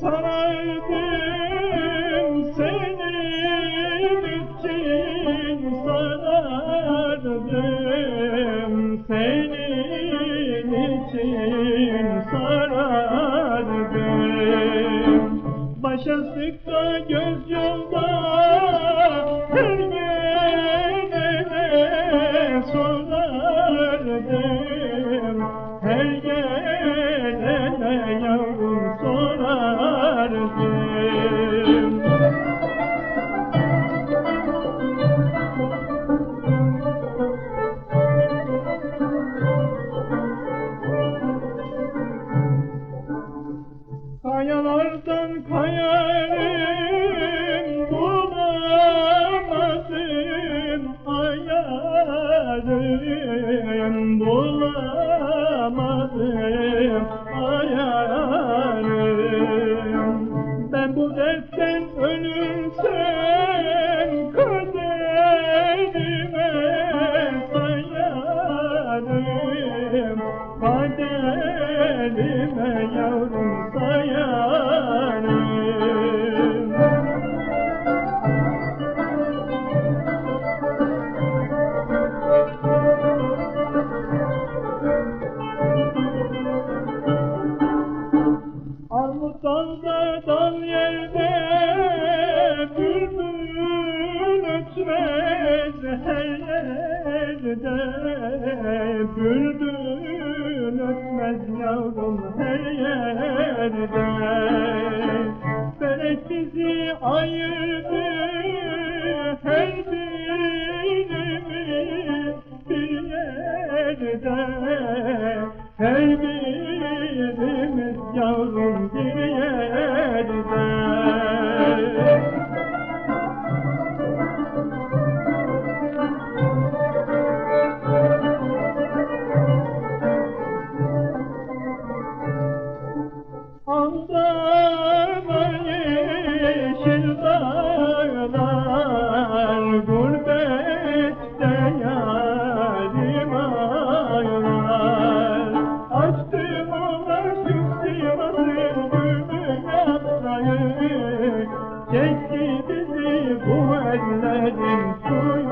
sarardım senin için sarardım senin için sarardım başa sıkta göz yolda her yerine sorardım her yerine Kayalardan kayarım bulamadım ayarım bulamadım ayarım ben bu dertten ölürsem kaderime sayarım kaderime yavrum Dal yerde bülbül ötmez her yerde. Bülbül ötmez yavrum her yerde. Felek bizi ayırdı her birimiz bir yerde. Her birimiz yavrum bir yerde Heaven for